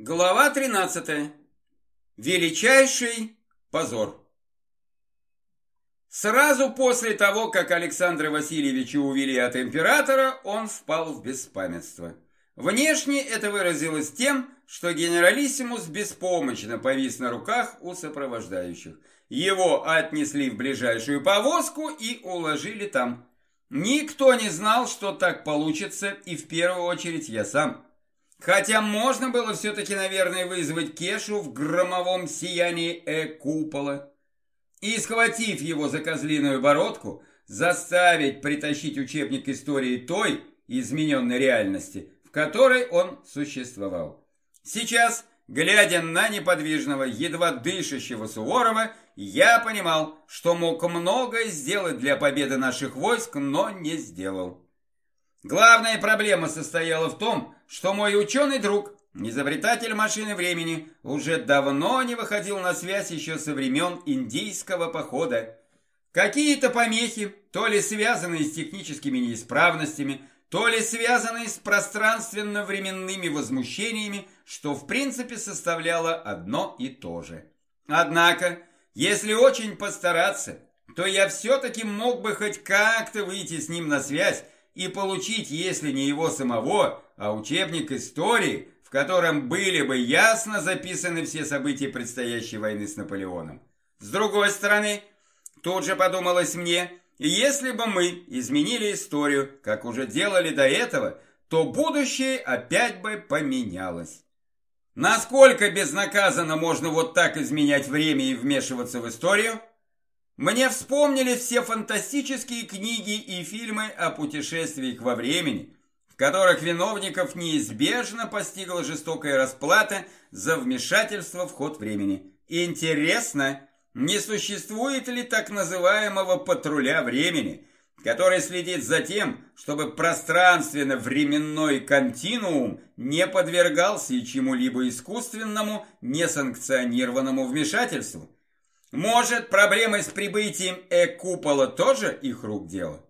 Глава 13. Величайший позор. Сразу после того, как Александра Васильевича увели от императора, он впал в беспамятство. Внешне это выразилось тем, что генералиссимус беспомощно повис на руках у сопровождающих. Его отнесли в ближайшую повозку и уложили там. Никто не знал, что так получится, и в первую очередь я сам. Хотя можно было все-таки, наверное, вызвать Кешу в громовом сиянии э-купола и, схватив его за козлиную бородку, заставить притащить учебник истории той измененной реальности, в которой он существовал. Сейчас, глядя на неподвижного, едва дышащего Суворова, я понимал, что мог многое сделать для победы наших войск, но не сделал. Главная проблема состояла в том, что мой ученый друг, изобретатель машины времени, уже давно не выходил на связь еще со времен индийского похода. Какие-то помехи, то ли связанные с техническими неисправностями, то ли связанные с пространственно-временными возмущениями, что в принципе составляло одно и то же. Однако, если очень постараться, то я все-таки мог бы хоть как-то выйти с ним на связь и получить, если не его самого, а учебник истории, в котором были бы ясно записаны все события предстоящей войны с Наполеоном. С другой стороны, тут же подумалось мне, если бы мы изменили историю, как уже делали до этого, то будущее опять бы поменялось. Насколько безнаказанно можно вот так изменять время и вмешиваться в историю? Мне вспомнились все фантастические книги и фильмы о путешествиях во времени, которых виновников неизбежно постигла жестокая расплата за вмешательство в ход времени. Интересно, не существует ли так называемого патруля времени, который следит за тем, чтобы пространственно-временной континуум не подвергался чему-либо искусственному, несанкционированному вмешательству? Может, проблемы с прибытием Э-купола тоже их рук дело?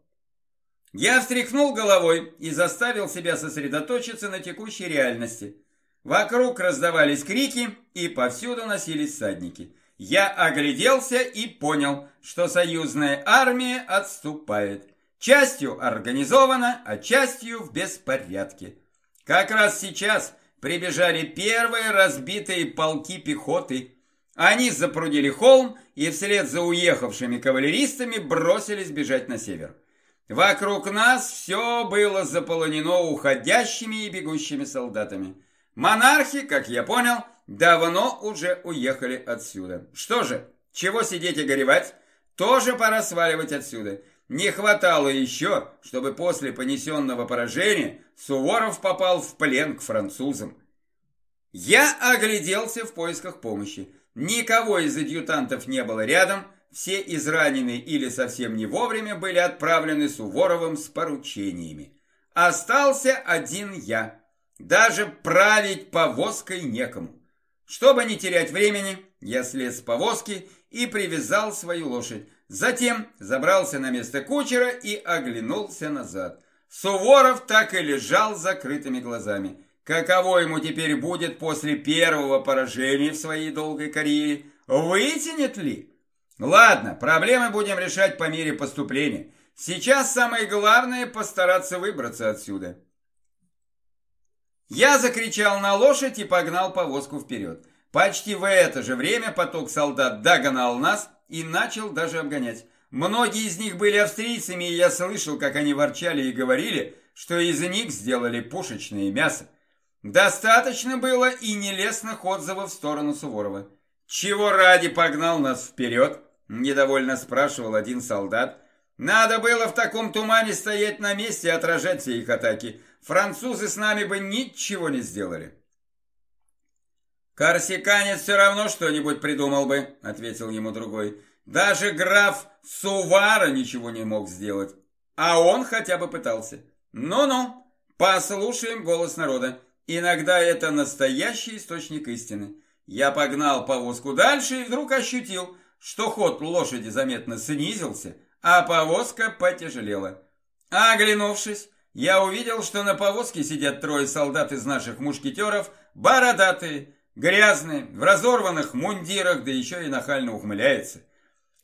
Я встряхнул головой и заставил себя сосредоточиться на текущей реальности. Вокруг раздавались крики, и повсюду носились всадники. Я огляделся и понял, что союзная армия отступает. Частью организована, а частью в беспорядке. Как раз сейчас прибежали первые разбитые полки пехоты. Они запрудили холм и вслед за уехавшими кавалеристами бросились бежать на север. Вокруг нас все было заполонено уходящими и бегущими солдатами. Монархи, как я понял, давно уже уехали отсюда. Что же, чего сидеть и горевать? Тоже пора сваливать отсюда. Не хватало еще, чтобы после понесенного поражения Суворов попал в плен к французам. Я огляделся в поисках помощи. Никого из адъютантов не было рядом, все израненные или совсем не вовремя были отправлены Суворовым с поручениями. Остался один я. Даже править повозкой некому. Чтобы не терять времени, я слез с повозки и привязал свою лошадь. Затем забрался на место кучера и оглянулся назад. Суворов так и лежал с закрытыми глазами. Каково ему теперь будет после первого поражения в своей долгой карьере? Вытянет ли? Ладно, проблемы будем решать по мере поступления. Сейчас самое главное постараться выбраться отсюда. Я закричал на лошадь и погнал повозку вперед. Почти в это же время поток солдат догнал нас и начал даже обгонять. Многие из них были австрийцами, и я слышал, как они ворчали и говорили, что из них сделали пушечное мясо. Достаточно было и нелестных отзывов в сторону Суворова. Чего ради погнал нас вперед? Недовольно спрашивал один солдат. Надо было в таком тумане стоять на месте и отражать все их атаки. Французы с нами бы ничего не сделали. «Корсиканец все равно что-нибудь придумал бы», — ответил ему другой. «Даже граф Сувара ничего не мог сделать. А он хотя бы пытался. Ну-ну, послушаем голос народа. Иногда это настоящий источник истины. Я погнал повозку дальше и вдруг ощутил, что ход лошади заметно снизился, а повозка потяжелела. Оглянувшись, я увидел, что на повозке сидят трое солдат из наших мушкетеров, бородатые, грязные, в разорванных мундирах, да еще и нахально ухмыляется.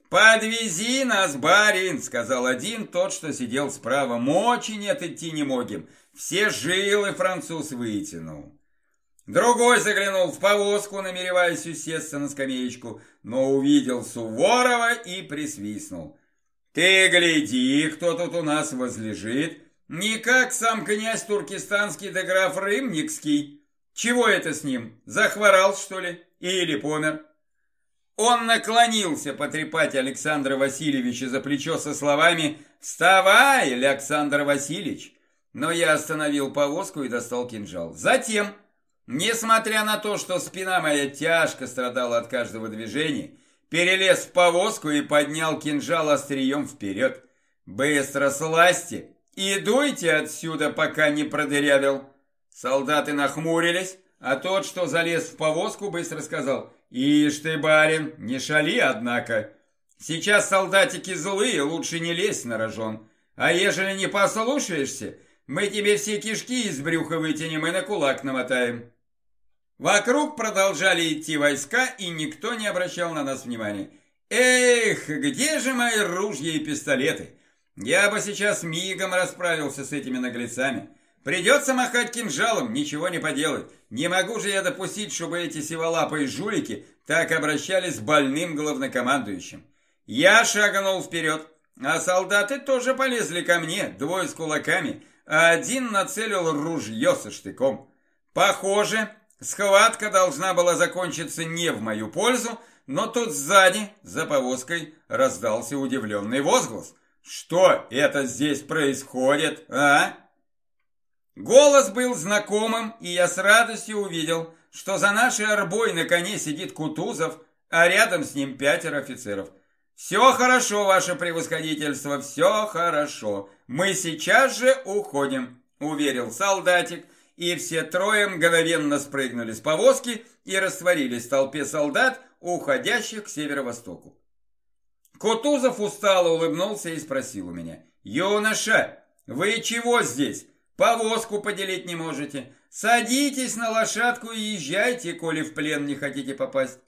«Подвези нас, барин!» — сказал один, тот, что сидел справа. «Мочи нет, идти не могим. Все жилы француз вытянул». Другой заглянул в повозку, намереваясь усесться на скамеечку, но увидел Суворова и присвистнул. «Ты гляди, кто тут у нас возлежит. Не как сам князь туркестанский да граф Рымникский. Чего это с ним? Захворал, что ли? Или помер?» Он наклонился потрепать Александра Васильевича за плечо со словами «Вставай, Александр Васильевич!» Но я остановил повозку и достал кинжал. Затем Несмотря на то, что спина моя тяжко страдала от каждого движения, перелез в повозку и поднял кинжал острием вперед. «Быстро сласьте и дуйте отсюда, пока не продырявил!» Солдаты нахмурились, а тот, что залез в повозку, быстро сказал, «Ишь ты, барин, не шали, однако! Сейчас солдатики злые, лучше не лезь на рожон, а ежели не послушаешься, мы тебе все кишки из брюха вытянем и на кулак намотаем». Вокруг продолжали идти войска, и никто не обращал на нас внимания. Эх, где же мои ружья и пистолеты? Я бы сейчас мигом расправился с этими наглецами. Придется махать кинжалом, ничего не поделать. Не могу же я допустить, чтобы эти сиволапые жулики так обращались с больным главнокомандующим. Я шагнул вперед, а солдаты тоже полезли ко мне, двое с кулаками, а один нацелил ружье со штыком. Похоже, Схватка должна была закончиться не в мою пользу, но тут сзади, за повозкой, раздался удивленный возглас. «Что это здесь происходит, а?» Голос был знакомым, и я с радостью увидел, что за нашей арбой на коне сидит Кутузов, а рядом с ним пятеро офицеров. «Все хорошо, ваше превосходительство, все хорошо. Мы сейчас же уходим», — уверил солдатик, и все трое мгновенно спрыгнули с повозки и растворились в толпе солдат, уходящих к северо-востоку. Кутузов устало улыбнулся и спросил у меня, «Юноша, вы чего здесь? Повозку поделить не можете? Садитесь на лошадку и езжайте, коли в плен не хотите попасть».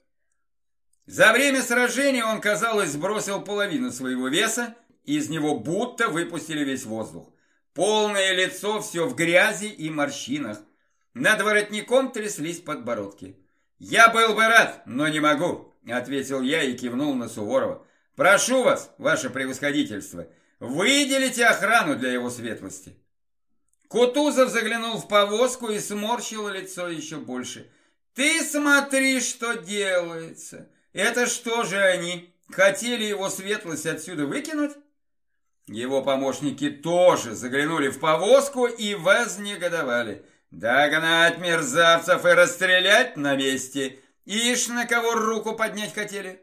За время сражения он, казалось, сбросил половину своего веса, из него будто выпустили весь воздух. Полное лицо все в грязи и морщинах. Над воротником тряслись подбородки. «Я был бы рад, но не могу», — ответил я и кивнул на Суворова. «Прошу вас, ваше превосходительство, выделите охрану для его светлости». Кутузов заглянул в повозку и сморщил лицо еще больше. «Ты смотри, что делается! Это что же они, хотели его светлость отсюда выкинуть?» Его помощники тоже заглянули в повозку и вознегодовали. Догнать мерзавцев и расстрелять на месте. Ишь, на кого руку поднять хотели.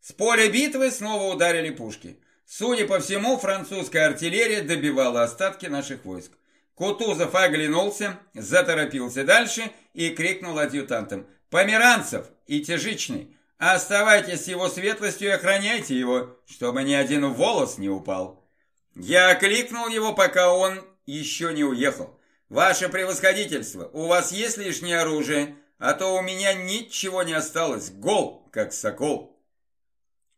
С поля битвы снова ударили пушки. Судя по всему, французская артиллерия добивала остатки наших войск. Кутузов оглянулся, заторопился дальше и крикнул адъютантам. «Померанцев и Тяжичный, Оставайтесь с его светлостью и охраняйте его, чтобы ни один волос не упал. Я окликнул его, пока он еще не уехал. Ваше превосходительство, у вас есть лишнее оружие, а то у меня ничего не осталось, гол, как сокол.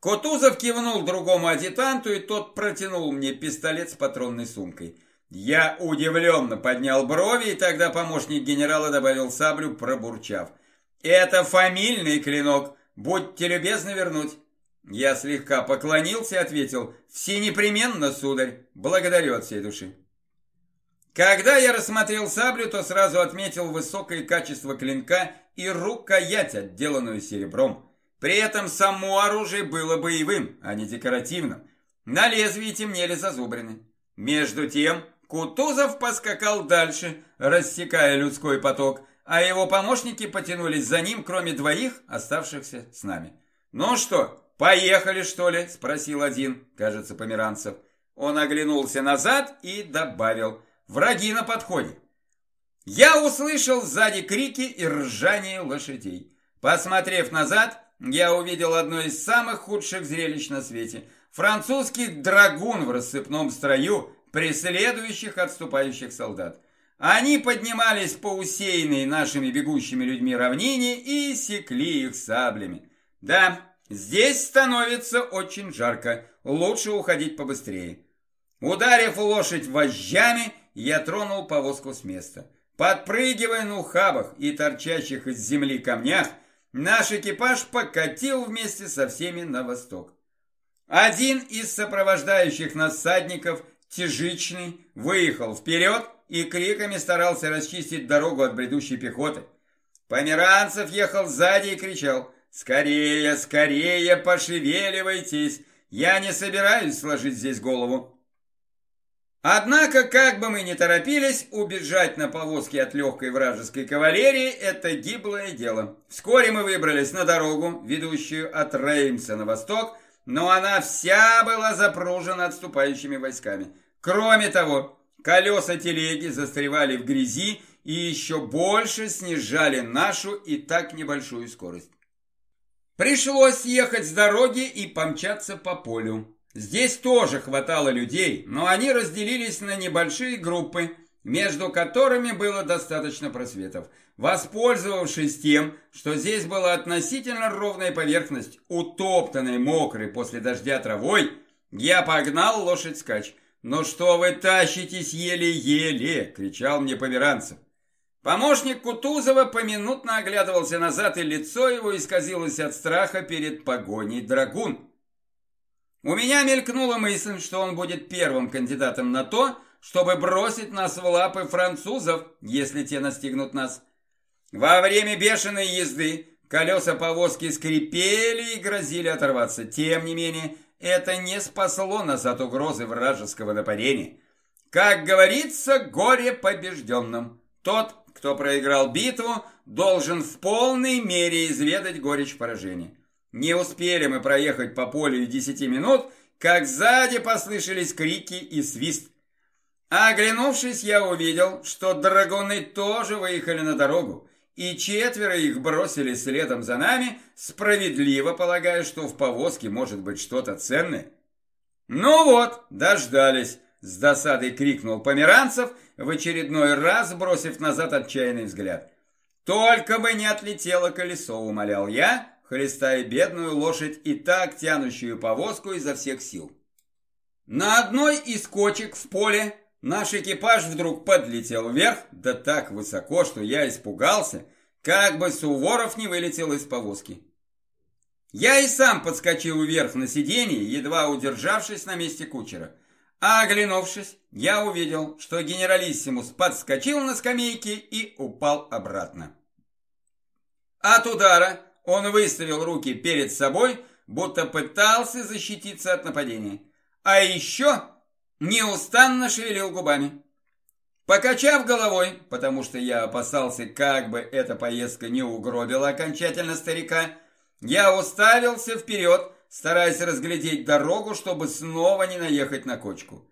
Кутузов кивнул другому адъютанту, и тот протянул мне пистолет с патронной сумкой. Я удивленно поднял брови, и тогда помощник генерала добавил саблю, пробурчав. «Это фамильный клинок, Будьте любезны вернуть. Я слегка поклонился и ответил, все непременно, сударь, благодарю от всей души. Когда я рассмотрел саблю, то сразу отметил высокое качество клинка и рукоять, отделанную серебром. При этом само оружие было боевым, а не декоративным. На лезвии темнели зазубрины. Между тем Кутузов поскакал дальше, рассекая людской поток, а его помощники потянулись за ним, кроме двоих, оставшихся с нами. «Ну что, поехали, что ли?» – спросил один, кажется, померанцев. Он оглянулся назад и добавил «Враги на подходе». Я услышал сзади крики и ржание лошадей. Посмотрев назад, я увидел одно из самых худших зрелищ на свете. Французский драгун в рассыпном строю преследующих отступающих солдат. Они поднимались по усеянной нашими бегущими людьми равнине и секли их саблями. Да, здесь становится очень жарко, лучше уходить побыстрее. Ударив лошадь вожжами, я тронул повозку с места. Подпрыгивая на ухабах и торчащих из земли камнях, наш экипаж покатил вместе со всеми на восток. Один из сопровождающих нас тяжичный, выехал вперед и криками старался расчистить дорогу от бредущей пехоты. Померанцев ехал сзади и кричал «Скорее, скорее, пошевеливайтесь! Я не собираюсь сложить здесь голову!» Однако, как бы мы ни торопились, убежать на повозке от легкой вражеской кавалерии – это гиблое дело. Вскоре мы выбрались на дорогу, ведущую от Реймса на восток, но она вся была запружена отступающими войсками. Кроме того, колеса телеги застревали в грязи и еще больше снижали нашу и так небольшую скорость. Пришлось ехать с дороги и помчаться по полю. Здесь тоже хватало людей, но они разделились на небольшие группы, между которыми было достаточно просветов. Воспользовавшись тем, что здесь была относительно ровная поверхность, утоптанной мокрой после дождя травой, я погнал лошадь скач. «Ну что вы тащитесь еле-еле!» — кричал мне Померанцев. Помощник Кутузова поминутно оглядывался назад, и лицо его исказилось от страха перед погоней драгун. У меня мелькнула мысль, что он будет первым кандидатом на то, чтобы бросить нас в лапы французов, если те настигнут нас. Во время бешеной езды колеса повозки скрипели и грозили оторваться. Тем не менее, это не спасло нас от угрозы вражеского нападения. Как говорится, горе побежденным. Тот, кто проиграл битву, должен в полной мере изведать горечь поражения. Не успели мы проехать по полю десяти минут, как сзади послышались крики и свист. Оглянувшись, я увидел, что драгуны тоже выехали на дорогу, и четверо их бросили следом за нами, справедливо полагая, что в повозке может быть что-то ценное. «Ну вот, дождались!» – с досадой крикнул Померанцев, в очередной раз бросив назад отчаянный взгляд. «Только бы не отлетело колесо!» – умолял я, хлестая бедную лошадь и так тянущую повозку изо всех сил. На одной из кочек в поле наш экипаж вдруг подлетел вверх, да так высоко, что я испугался, как бы Суворов не вылетел из повозки. Я и сам подскочил вверх на сиденье, едва удержавшись на месте кучера. А оглянувшись, я увидел, что генералиссимус подскочил на скамейке и упал обратно. От удара он выставил руки перед собой, будто пытался защититься от нападения. А еще неустанно шевелил губами. Покачав головой, потому что я опасался, как бы эта поездка не угробила окончательно старика, я уставился вперед, стараясь разглядеть дорогу, чтобы снова не наехать на кочку.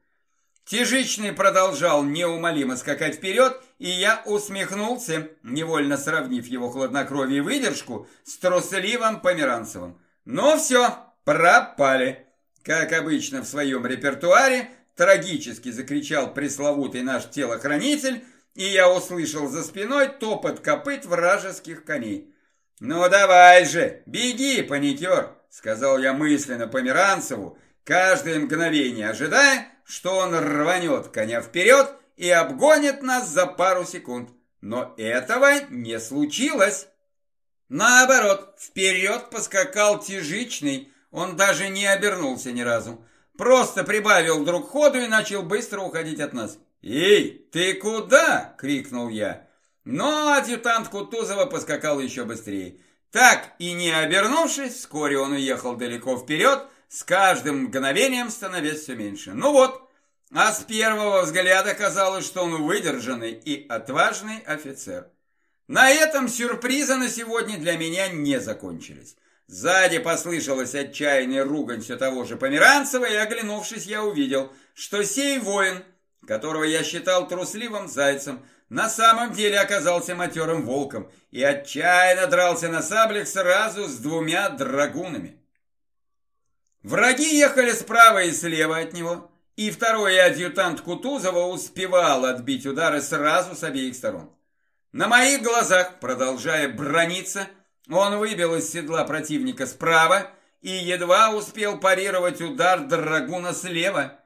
Тяжичный продолжал неумолимо скакать вперед, и я усмехнулся, невольно сравнив его хладнокровие и выдержку с трусливым Померанцевым. Ну все, пропали. Как обычно в своем репертуаре, трагически закричал пресловутый наш телохранитель, и я услышал за спиной топот копыт вражеских коней. «Ну давай же, беги, паникер!» — сказал я мысленно Померанцеву, каждое мгновение ожидая, что он рванет коня вперед и обгонит нас за пару секунд. Но этого не случилось. Наоборот, вперед поскакал тяжичный, он даже не обернулся ни разу. Просто прибавил вдруг ходу и начал быстро уходить от нас. «Эй, ты куда?» — крикнул я. Но адъютант Кутузова поскакал еще быстрее. Так и не обернувшись, вскоре он уехал далеко вперед, с каждым мгновением становясь все меньше. Ну вот, а с первого взгляда казалось, что он выдержанный и отважный офицер. На этом сюрпризы на сегодня для меня не закончились. Сзади послышалась отчаянная ругань все того же Померанцева, и, оглянувшись, я увидел, что сей воин, которого я считал трусливым зайцем, на самом деле оказался матерым волком и отчаянно дрался на саблях сразу с двумя драгунами. Враги ехали справа и слева от него, и второй адъютант Кутузова успевал отбить удары сразу с обеих сторон. На моих глазах, продолжая брониться, он выбил из седла противника справа и едва успел парировать удар Драгуна слева.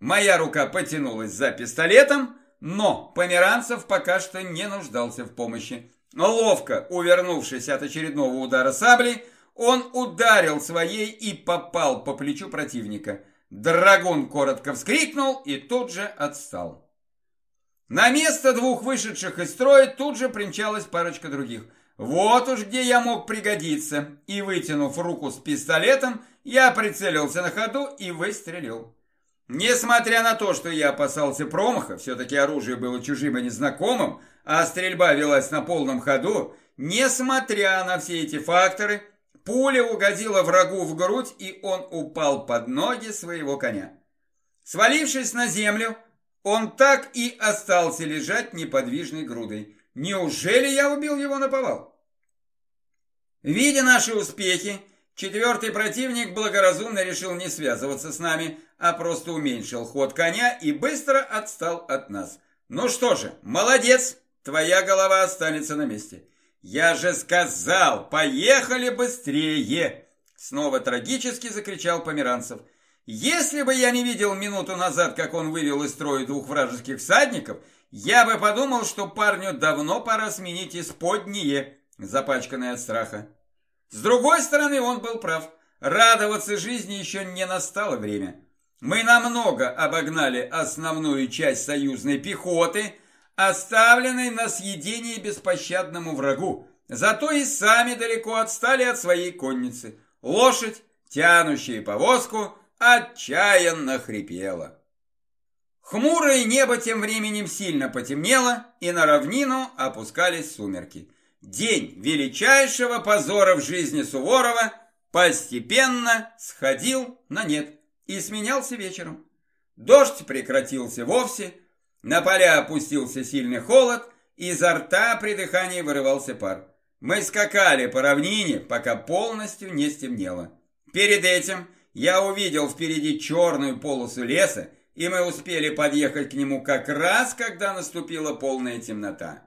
Моя рука потянулась за пистолетом, но Померанцев пока что не нуждался в помощи. Ловко увернувшись от очередного удара сабли, он ударил своей и попал по плечу противника. Драгун коротко вскрикнул и тут же отстал. На место двух вышедших из строя тут же примчалась парочка других. Вот уж где я мог пригодиться. И вытянув руку с пистолетом, я прицелился на ходу и выстрелил. Несмотря на то, что я опасался промаха, все-таки оружие было чужим и незнакомым, а стрельба велась на полном ходу, несмотря на все эти факторы, пуля угодила врагу в грудь, и он упал под ноги своего коня. Свалившись на землю, он так и остался лежать неподвижной грудой. Неужели я убил его на повал? Видя наши успехи, четвертый противник благоразумно решил не связываться с нами, а просто уменьшил ход коня и быстро отстал от нас. Ну что же, молодец, твоя голова останется на месте. Я же сказал, поехали быстрее! Снова трагически закричал Померанцев. Если бы я не видел минуту назад, как он вывел из строя двух вражеских всадников, я бы подумал, что парню давно пора сменить исподние, запачканное от страха. С другой стороны, он был прав. Радоваться жизни еще не настало время. Мы намного обогнали основную часть союзной пехоты, оставленной на съедение беспощадному врагу. Зато и сами далеко отстали от своей конницы. Лошадь, тянущая повозку, отчаянно хрипела. Хмурое небо тем временем сильно потемнело, и на равнину опускались сумерки. День величайшего позора в жизни Суворова постепенно сходил на нет и сменялся вечером. Дождь прекратился вовсе, на поля опустился сильный холод, изо рта при дыхании вырывался пар. Мы скакали по равнине, пока полностью не стемнело. Перед этим я увидел впереди черную полосу леса, и мы успели подъехать к нему как раз, когда наступила полная темнота.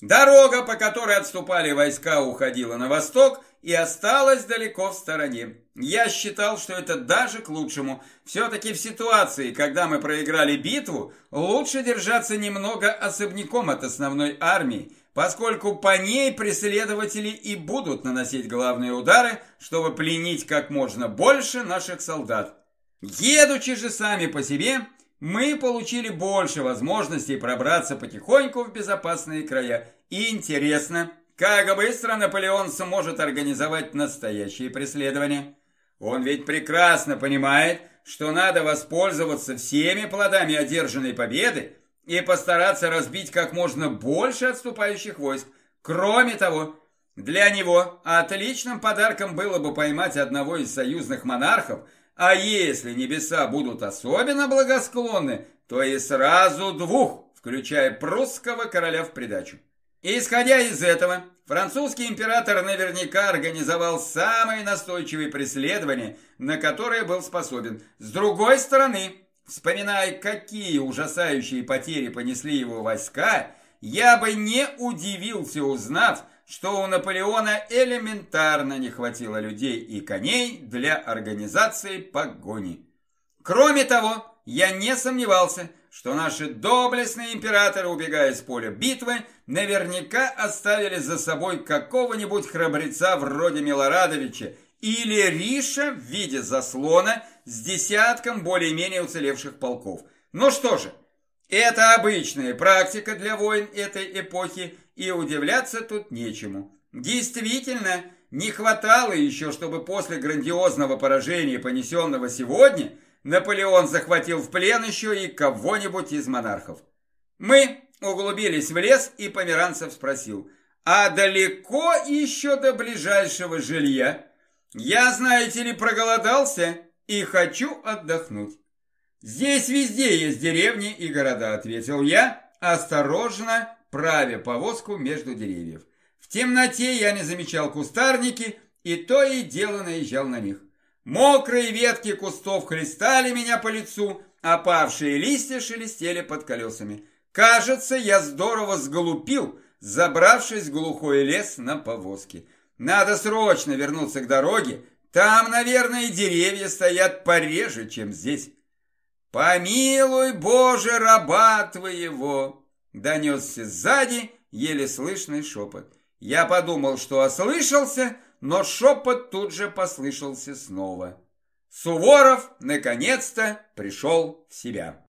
Дорога, по которой отступали войска, уходила на восток и осталась далеко в стороне. Я считал, что это даже к лучшему. Все-таки в ситуации, когда мы проиграли битву, лучше держаться немного особняком от основной армии, поскольку по ней преследователи и будут наносить главные удары, чтобы пленить как можно больше наших солдат. Едучи же сами по себе, мы получили больше возможностей пробраться потихоньку в безопасные края. И интересно, как быстро Наполеон сможет организовать настоящие преследования. Он ведь прекрасно понимает, что надо воспользоваться всеми плодами одержанной победы и постараться разбить как можно больше отступающих войск. Кроме того, для него отличным подарком было бы поймать одного из союзных монархов, а если небеса будут особенно благосклонны, то и сразу двух, включая прусского короля в придачу. Исходя из этого, французский император наверняка организовал самые настойчивые преследования, на которые был способен. С другой стороны, вспоминая, какие ужасающие потери понесли его войска, я бы не удивился, узнав, что у Наполеона элементарно не хватило людей и коней для организации погони. Кроме того, я не сомневался, что наши доблестные императоры, убегая с поля битвы, наверняка оставили за собой какого-нибудь храбреца вроде Милорадовича или Риша в виде заслона с десятком более-менее уцелевших полков. Ну что же, это обычная практика для войн этой эпохи, и удивляться тут нечему. Действительно, не хватало еще, чтобы после грандиозного поражения, понесенного сегодня, Наполеон захватил в плен еще и кого-нибудь из монархов. Мы углубились в лес, и Померанцев спросил, а далеко еще до ближайшего жилья? Я, знаете ли, проголодался и хочу отдохнуть. Здесь везде есть деревни и города, ответил я, осторожно правя повозку между деревьев. В темноте я не замечал кустарники, и то и дело наезжал на них. Мокрые ветки кустов хлестали меня по лицу, Опавшие листья шелестели под колесами. Кажется, я здорово сглупил, забравшись в глухой лес на повозке. Надо срочно вернуться к дороге. Там, наверное, деревья стоят пореже, чем здесь. «Помилуй, Боже, раба твоего!» Донесся сзади еле слышный шепот. Я подумал, что ослышался, но шепот тут же послышался снова. Суворов наконец-то пришел в себя.